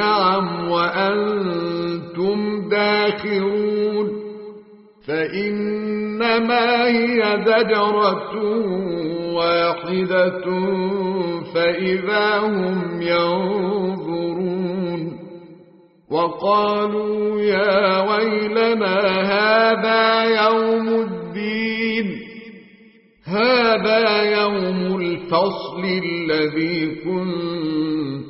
نعم وأنتم داخرون فإنما هي زجرة واحدة فإذا هم ينظرون وقالوا يا ويلنا هذا يوم الدين هذا يوم الفصل الذي كنتم به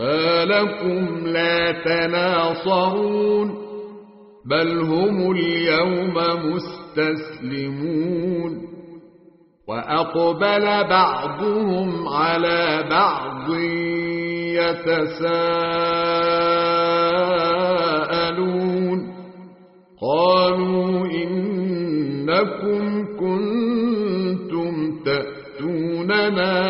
ما لكم لا تناصرون بل هم اليوم مستسلمون وأقبل بعضهم على بعض يتساءلون قالوا إنكم كنتم تأتوننا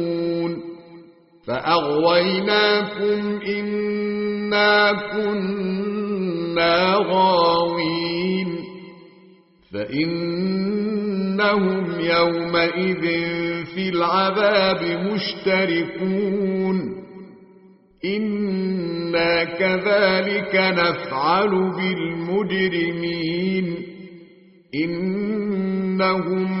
فأغويناكم إنا كنا غاوين فإنهم يومئذ في العذاب مشتركون إنا كذلك نفعل بالمجرمين إنهم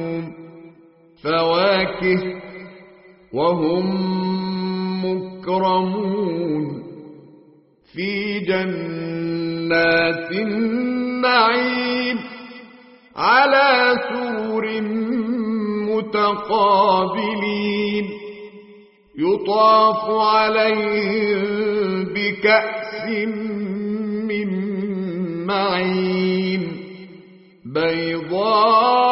فواكه وهم مكرمون في جنات النعيم على سور متقابلين. يطاف عليهم بكأس من معين. بيضاء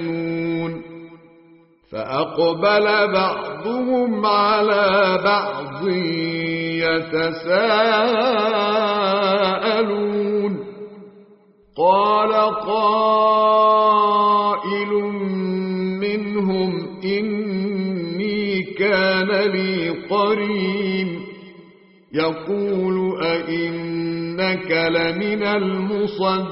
فأقبل بعضهم على بعض يتساءلون. قال قائل منهم إني كان لي قرين. يقول أئنك لمن المصدقين.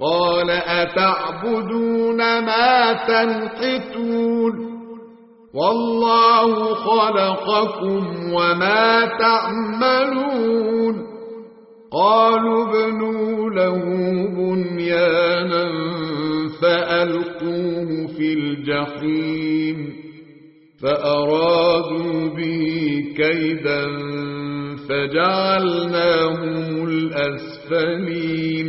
قال أتعبدون ما تنحتون والله خلقكم وما تعملون قالوا ابنوا له بنيانا فألقوه في الجحيم فأرادوا به كيدا فجعلناهم الأسفلين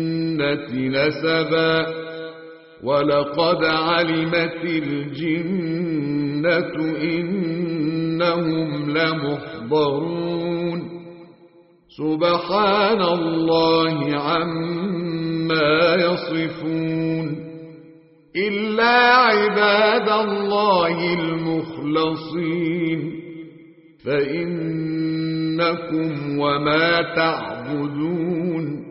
الجنة نسبا. ولقد علمت الجنة إنهم لمحضرون. سبحان الله عما يصفون. إلا عباد الله المخلصين. فإنكم وما تعبدون.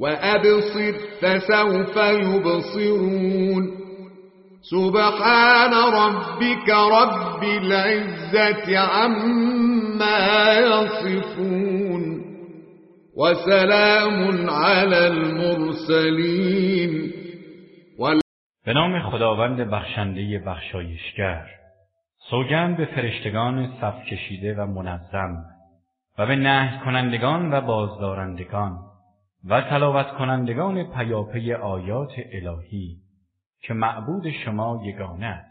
وأبصر فسوف يبصرون. سبحان ربك رب العزة عما يصفون. وسلام على المرسلين. به نام خداوند بخشنده بخشایشگر سوگند به فرشتگان صف کشیده و منظم و به نهی کنندگان و بازدارندگان. و تلاوت کنندگان پیاپی آیات الهی که معبود شما یگانه است.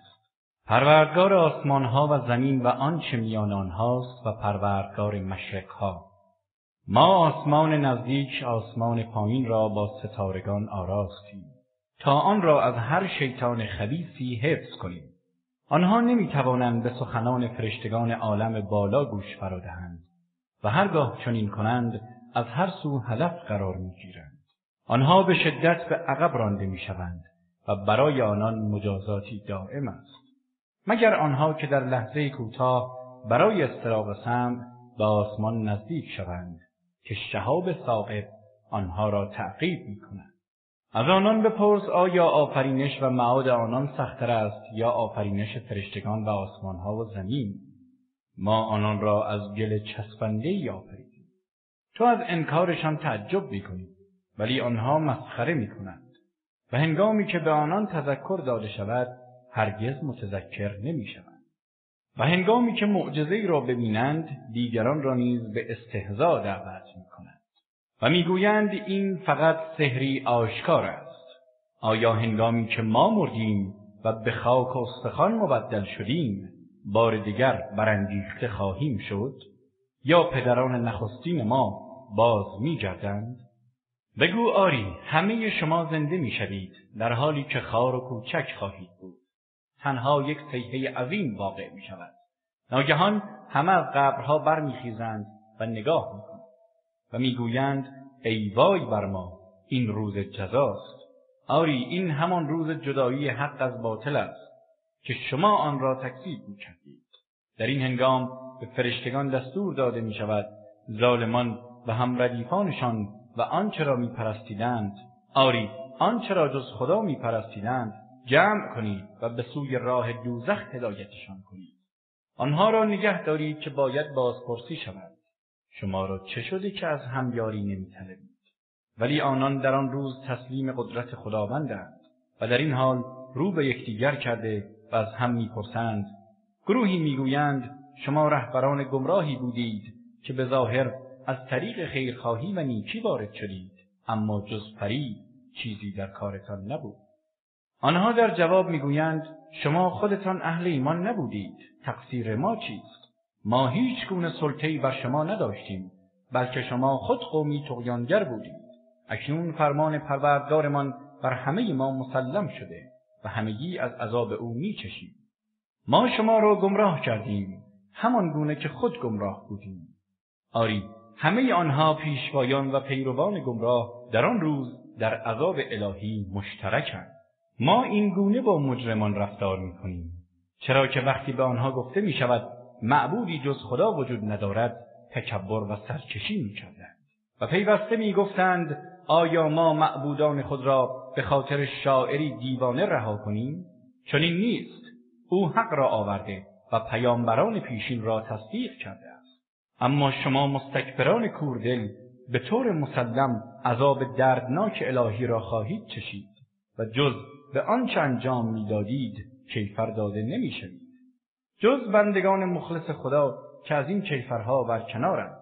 پروردگار آسمان ها و زمین و آنچه میان آنهاست و پروردگار مشرق ها ما آسمان نزدیک آسمان پایین را با ستارگان آراستیم. تا آن را از هر شیطان خبیثی حفظ کنیم. آنها نمی توانند به سخنان فرشتگان عالم بالا گوش فرادهند و هرگاه چنین کنند از هر سو هدف قرار می‌گیرند. آنها به شدت به عقب رانده می‌شوند و برای آنان مجازاتی دائم است. مگر آنها که در لحظه‌ای کوتاه برای استراق سمع به آسمان نزدیک شوند که شهاب ثاقب آنها را تعقیب می کند. از آنان بپرس آیا آفرینش و معاد آنان سختتر است یا آفرینش فرشتگان و آسمانها و زمین؟ ما آنان را از گل چسبنده ای آفریدیم تو از انکارشان تعجب می کنی ولی آنها مسخره می کنند و هنگامی که به آنان تذکر داده شود هرگز متذکر نمی شوند. و هنگامی که معجزه را ببینند دیگران را نیز به استهزا دعوت می کنند و می‌گویند این فقط سحری آشکار است. آیا هنگامی که ما مردیم و به خاک و استخوان مبدل شدیم بار دیگر برانگیخته خواهیم شد؟ یا پدران نخستین ما باز میگردند. بگو آری همه شما زنده می‌شوید در حالی که خوار و کوچک خواهید بود. تنها یک صیحه عظیم واقع می شود. ناگهان همه از قبرها برمیخیزند و نگاه می‌کنند و می‌گویند ای وای بر ما این روز جزاست. آری این همان روز جدایی حق از باطل است که شما آن را تکذیب می‌کردید. در این هنگام به فرشتگان دستور داده می شود ظالمان و هم ردیفانشان و آنچه را میپرستیدند آری آنچه را جز خدا میپرستیدند جمع کنید و به سوی راه دوزخ هدایتشان کنید. آنها را نگه دارید که باید بازپرسی شوند. شما را چه شده که از هم یاری نمیطلبید؟ ولی آنان در آن روز تسلیم قدرت خداوندند و در این حال رو به یکدیگر کرده و از هم می‌پرسند گروهی می‌گویند شما رهبران گمراهی بودید که به ظاهر از طریق خیرخواهی و نیکی وارد شدید اما جز فریب چیزی در کارتان نبود. آنها در جواب می‌گویند شما خودتان اهل ایمان نبودید تقصیر ما چیست؟ ما هیچ گونه سلطه‌ای بر شما نداشتیم بلکه شما خود قومی طغیانگر بودید. اکنون فرمان پروردگارمان بر همه ما مسلم شده و همگی از عذاب او میچشیم. ما شما را گمراه کردیم همان گونه که خود گمراه بودیم. آری همه آنها پیشوایان و پیروان گمراه در آن روز در عذاب الهی مشترکند. ما این گونه با مجرمان رفتار می‌کنیم. چرا که وقتی به آنها گفته می شود معبودی جز خدا وجود ندارد تکبر و سرکشی می و پیوسته می گفتند آیا ما معبودان خود را به خاطر شاعری دیوانه رها کنیم؟ چنین نیست. او حق را آورده و پیامبران پیشین را تصدیق کرده اما شما مستکبران کوردل به طور مسلم عذاب دردناک الهی را خواهید چشید و جز به آنچه انجام می‌دادید کیفر داده نمی‌شوید. جز بندگان مخلص خدا که از این کیفرها برکنارند.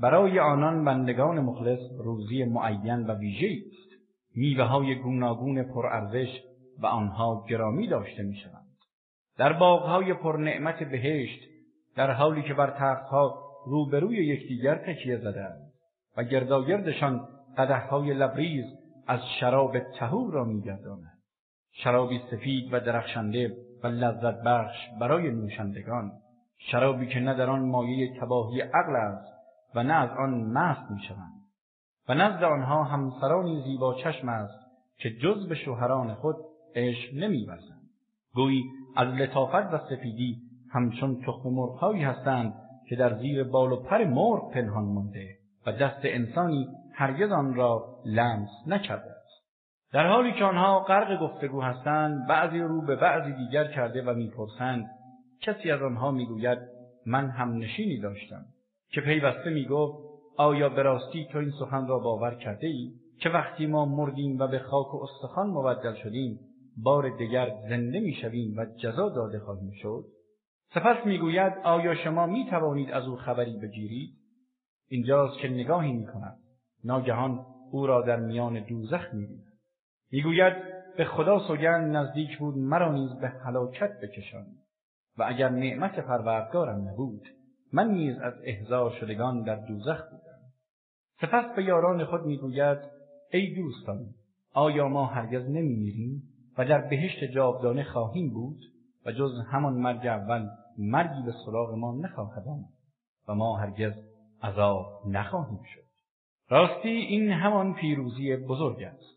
برای آنان بندگان مخلص روزی معین و ویژه است. میوه های گوناگون پرارزش و آنها گرامی داشته می‌شوند. در باغهای پرنعمت بهشت در حالی که بر تختها روبروی یکدیگر تکیه زدند و گرداگردشان قدحهای لبریز از شراب طهور را میگرداند. شرابی سفید و درخشنده و لذت بخش برای نوشندگان شرابی که نه در آن مایه تباهی عقل است و نه از آن مست می‌شوند. و نزد آنها همسرانی زیبا چشم است که جز به شوهران خود عشق نمیورزند. گویی از لطافت و سفیدی همچون تخم مرغهایی هستند که در زیر بال و پر مرغ پنهان مانده و دست انسانی هرگز آن را لمس نکرده است. در حالی که آنها غرق گفتگو هستند بعضی رو به بعضی دیگر کرده و می‌پرسند کسی از آنها می‌گوید من هم نشینی داشتم که پیوسته می‌گفت آیا به راستی تو این سخن را باور کرده ای که وقتی ما مردیم و به خاک و استخوان مبدل شدیم بار دیگر زنده می‌شویم و جزا داده خواهیم شد؟ سپس می‌گوید آیا شما می توانید از او خبری بگیرید؟ اینجاست که نگاهی می کند ناگهان او را در میان دوزخ می بیند. می‌گوید به خدا سوگند نزدیک بود مرا نیز به هلاکت بکشانی. و اگر نعمت پروردگارم نبود من نیز از احضار شدگان در دوزخ بودم. سپس به یاران خود می‌گوید ای دوستان آیا ما هرگز نمیمیریم و در بهشت جاودانه خواهیم بود؟ و جز همان مرگ اول مرگی به سراغ ما نخواهد آمد و ما هرگز عذاب نخواهیم شد. راستی این همان پیروزی بزرگ است.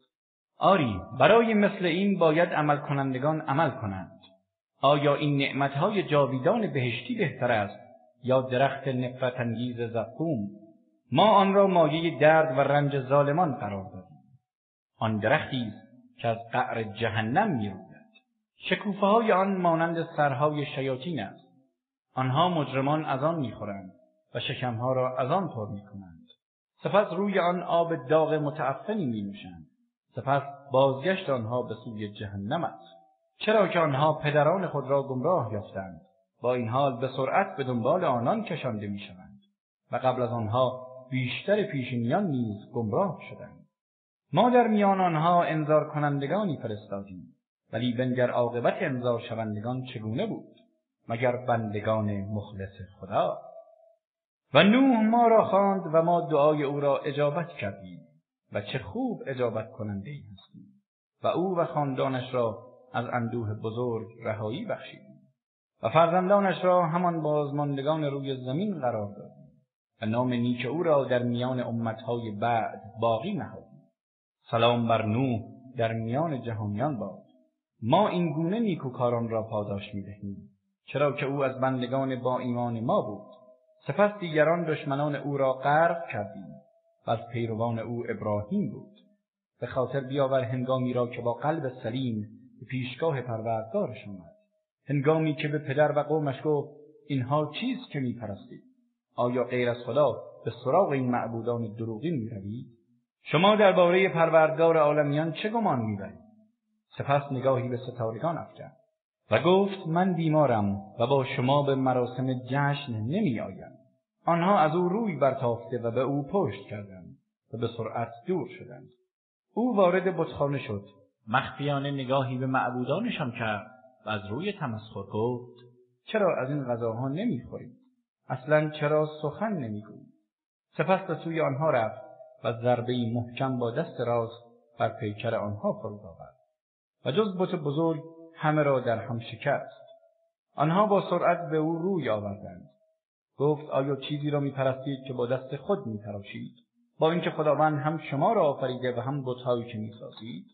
آری برای مثل این باید عمل کنندگان عمل کنند. آیا این نعمتهای جاویدان بهشتی بهتر است یا درخت نفرت انگیز زقوم؟ ما آن را مایه درد و رنج ظالمان قرار دادیم. آن درختی است که از قعر جهنم می‌روید شکوفه های آن مانند سرهای شیاطین است. آنها مجرمان از آن می‌خورند و شکمها را از آن پر می‌کنند. سپس روی آن آب داغ متعفنی می نوشند سپس بازگشت آنها به سوی جهنم است. چرا که آنها پدران خود را گمراه یافتند. با این حال به سرعت به دنبال آنان کشانده می‌شوند و قبل از آنها بیشتر پیشینیان نیز گمراه شدند. ما در میان آنها انذار کنندگانی فرستادیم ولی بنگر عاقبت انذار شوندگان چگونه بود؟ مگر بندگان مخلص خدا؟ و نوح ما را خواند و ما دعای او را اجابت کردیم و چه خوب اجابت کننده ای هستیم. و او و خاندانش را از اندوه بزرگ رهایی بخشیدیم و فرزندانش را همان بازماندگان روی زمین قرار دادیم. و نام نیک او را در میان امتهای بعد باقی نهادیم. سلام بر نوح در میان جهانیان باد. ما این گونه نیکوکاران را پاداش می‌دهیم. چرا که او از بندگان با ایمان ما بود. سپس دیگران دشمنان او را غرق کردیم. و از پیروان او ابراهیم بود. به خاطر بیاور هنگامی را که با قلب سلیم به پیشگاه پروردگارش آمد. هنگامی که به پدر و قومش گفت اینها چیست که میپرستید؟ آیا غیر از خدا به سراغ این معبودان دروغین می‌روید؟ شما درباره پروردگار عالمیان چه گمان می‌برید؟ سپس نگاهی به ستارگان افکند. و گفت من بیمارم و با شما به مراسم جشن نمی آیم. آنها از او روی برتافته و به او پشت کردند و به سرعت دور شدند. او وارد بتخانه شد. مخفیانه نگاهی به معبودانشان کرد و از روی تمسخر گفت چرا از این غذاها نمی‌خورید؟ اصلا چرا سخن نمی‌گویید؟ سپس به سوی آنها رفت و ضربه‌ای محکم با دست راست بر پیکر آنها فرود آورد. و جز بت بزرگ همه را در هم شکست. آنها با سرعت به او روی آوردند. گفت آیا چیزی را میپرستید که با دست خود میتراشید؟ با اینکه خداوند هم شما را آفریده و هم بتهایی که می‌سازید؟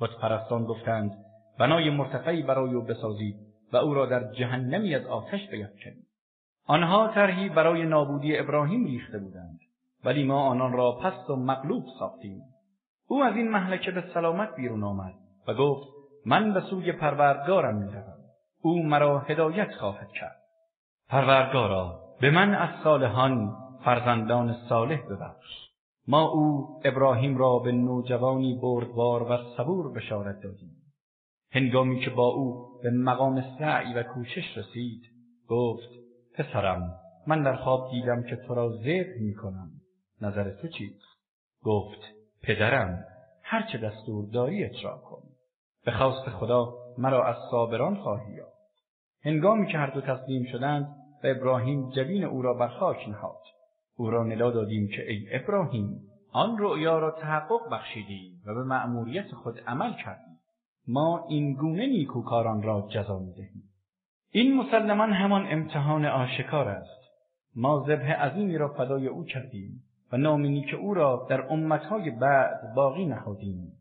بت پرستان گفتند بنای مرتفعی برای او بسازید و او را در جهنمی از آتش بیفکنید. آنها طرحی برای نابودی ابراهیم ریخته بودند ولی ما آنان را پست و مغلوب ساختیم. او از این مهلکه به سلامت بیرون آمد و گفت من به سوی پروردگارم می‌روم. او مرا هدایت خواهد کرد. پروردگارا به من از صالحان فرزندان صالح ببخش. ما او ابراهیم را به نوجوانی بردبار و صبور بشارت دادیم. هنگامی که با او به مقام سعی و کوشش رسید گفت پسرم من در خواب دیدم که تو را ذبح می کنم نظر تو چیست؟ گفت پدرم هرچه دستور داری اجرا کن. به خواست خدا مرا از صابران خواهی یافت. هنگامی که هر دو تسلیم شدند و ابراهیم جبین او را بر خاک نهاد. او را ندا دادیم که ای ابراهیم آن رؤیا را تحقق بخشیدی و به مأموریت خود عمل کردی. ما این گونه نیکوکاران را جزا می‌دهیم. این مسلما همان امتحان آشکار است. ما ذبح عظیمی را فدای او کردیم و نام نیک او را در امتهای بعد باقی نهادیم.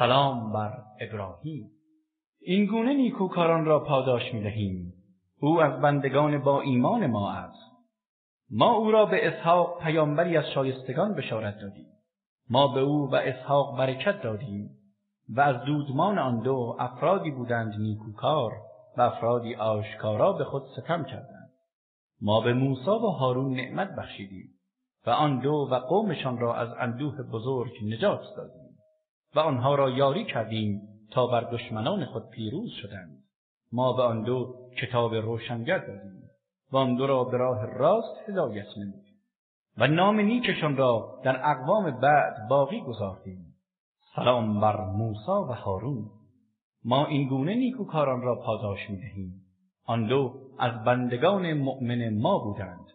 سلام بر ابراهیم این گونه نیکوکاران را پاداش می دهیم. او از بندگان با ایمان ما است. ما او را به اسحاق پیامبری از شایستگان بشارت دادیم. ما به او و اسحاق برکت دادیم و از دودمان آن دو افرادی بودند نیکوکار و افرادی آشکارا به خود ستم کردند. ما به موسی و هارون نعمت بخشیدیم و آن دو و قومشان را از اندوه بزرگ نجات دادیم. و آنها را یاری کردیم تا بر دشمنان خود پیروز شدند. ما به آن دو کتاب روشنگر دادیم و آن دو را به راه راست هدایت نمودیم و نام نیکشان را در اقوام بعد باقی گذاردیم. سلام بر موسی و هارون. ما این گونه نیکوکاران را پاداش می‌دهیم. آن دو از بندگان مؤمن ما بودند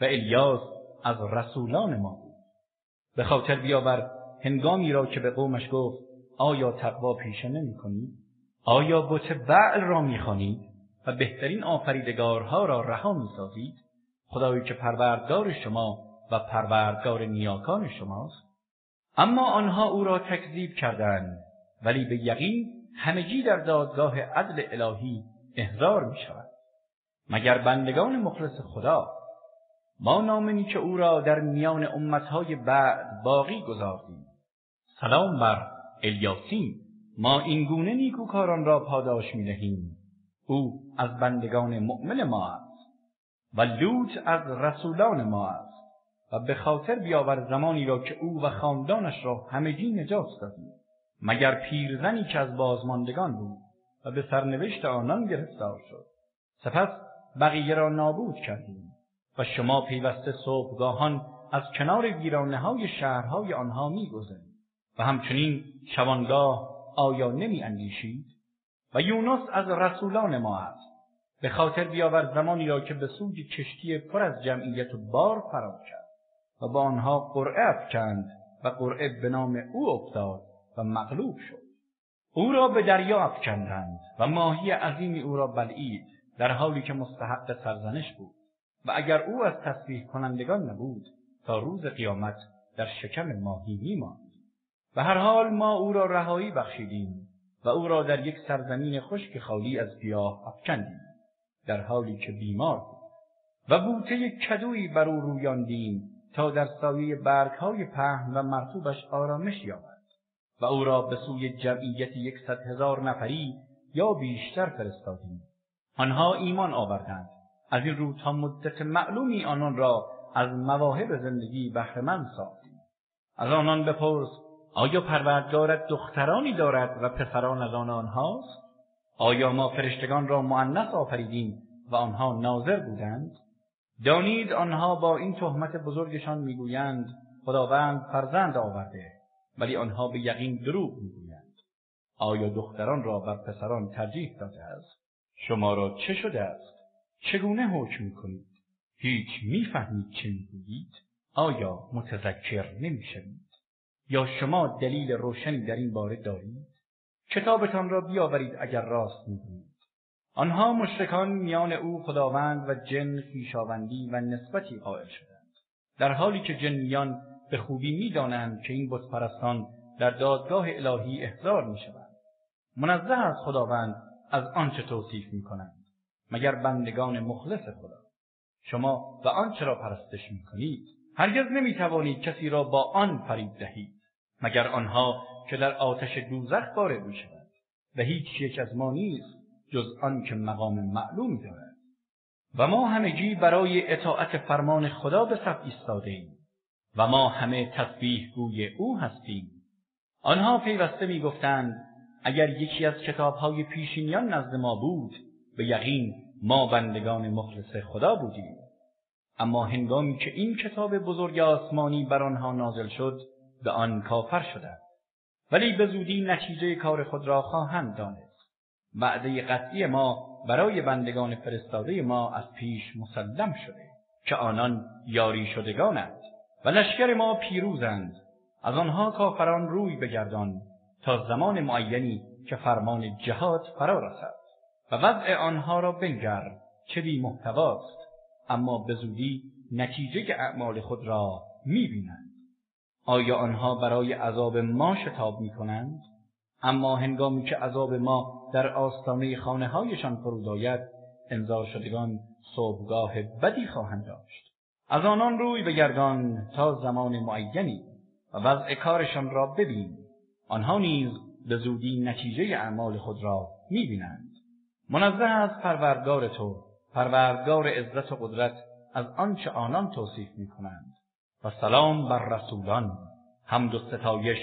و الیاس از رسولان ما بود. به خاطر بیاور هنگامی را که به قومش گفت آیا تقوا پیشه نمی کنید؟ آیا بت بعل را می و بهترین آفریدگارها را رها می سازید؟ خدایی که پروردگار شما و پروردگار نیاکان شماست؟ اما آنها او را تکذیب کردند ولی به یقین همگی در دادگاه عدل الهی احضار می شود. مگر بندگان مخلص خدا ما نام که او را در میان امتهای بعد باقی گذاردیم سلام بر الیاسین. ما این گونه نیکوکاران را پاداش می دهیم. او از بندگان مؤمن ما است و لوط از رسولان ما است و به خاطر بیاور زمانی را که او و خاندانش را همگی نجات دادیم. مگر پیرزنی که از بازماندگان بود و به سرنوشت آنان گرفتار شد. سپس بقیه را نابود کردیم و شما پیوسته صبحگاهان از کنار ویرانه های شهرهای آنها میگذرید. و همچنین شبانگاه آیا نمی اندیشید؟ و یونس از رسولان ما است. به خاطر بیاور زمانی را که به سوی کشتی پر از جمعیت و بار فرار کرد و با آنها قرعه افکند و قرعه به نام او افتاد و مغلوب شد. او را به دریا افکندند و ماهی عظیمی او را بلعید در حالی که مستحق سرزنش بود و اگر او از تسبیح کنندگان نبود تا روز قیامت در شکم ماهی میماند. به هر حال ما او را رهایی بخشیدیم و او را در یک سرزمین خشک خالی از گیاه افکندیم در حالی که بیمار بود. و بوته کدویی بر او رویاندیم تا در سایه برگهای پهن و مرطوبش آرامش یابد و او را به سوی جمعیت یکصد هزار نفری یا بیشتر فرستادیم. آنها ایمان آوردند. از این رو تا مدت معلومی آنان را از مواهب زندگی بهرهمند ساختیم. از آنان بپرس آیا پروردگارت دخترانی دارد و پسران از آن آنهاست؟ آیا ما فرشتگان را مؤنث آفریدیم و آنها ناظر بودند؟ بدانید آنها با این تهمت بزرگشان می‌گویند خداوند فرزند آورده ولی آنها به یقین دروغ می‌گویند. آیا دختران را بر پسران ترجیح داده است؟ شما را چه شده است؟ چگونه حکم می‌کنید؟ هیچ می‌فهمید چه می‌گویید؟ آیا متذکر نمی‌شوید؟ یا شما دلیل روشنی در این باره دارید؟ کتابتان را بیاورید اگر راست می‌گویید آنها مشرکان میان او خداوند و جن خویشاوندی و نسبتی قائل شدند. در حالی که جنیان به خوبی می‌دانند که این بتپرستان در دادگاه الهی احضار می‌شوند. منزه است خداوند از آنچه توصیف می‌کنند مگر بندگان مخلص خدا. شما و آنچه را پرستش می‌کنید هرگز نمی‌توانید کسی را با آن فریب دهید. مگر آنها که در آتش دوزخ وارد می‌شوند. و هیچ یک از ما نیست جز آن که مقام معلوم دارد. و ما همگی برای اطاعت فرمان خدا به صف ایستاده ایم. و ما همه تسبیح گوی او هستیم. آنها پیوسته می‌گفتند اگر یکی از کتابهای پیشینیان نزد ما بود به یقین ما بندگان مخلص خدا بودیم. اما هنگامی که این کتاب بزرگ آسمانی بر آنها نازل شد به آن کافر شدند. ولی به زودی نتیجه کار خود را خواهند دانست. وعده قطعی ما برای بندگان فرستاده ما از پیش مسلم شده که آنان یاری شدگانند و لشکر ما پیروزند. از آنها کافران روی بگردان تا زمان معینی که فرمان جهاد فرا رسد و وضع آنها را بنگر چه بی محتواست. اما به زودی نتیجه اعمال خود را می‌بینند آیا آنها برای عذاب ما شتاب می‌کنند؟ اما هنگامی که عذاب ما در آستانه خانه هایشان فرود آید انذار شدگان صبحگاه بدی خواهند داشت. از آنان روی بگردان تا زمان معینی و وضع کارشان را ببین. آنها نیز به زودی نتیجه اعمال خود را می‌بینند. منزه است پروردگار تو پروردگار عزت و قدرت از آنچه آنان توصیف می‌کنند. و سلام بر رسولان. حمد و ستایش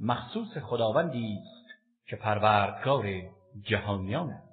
مخصوص خداوندی است که پروردگار جهانیان است.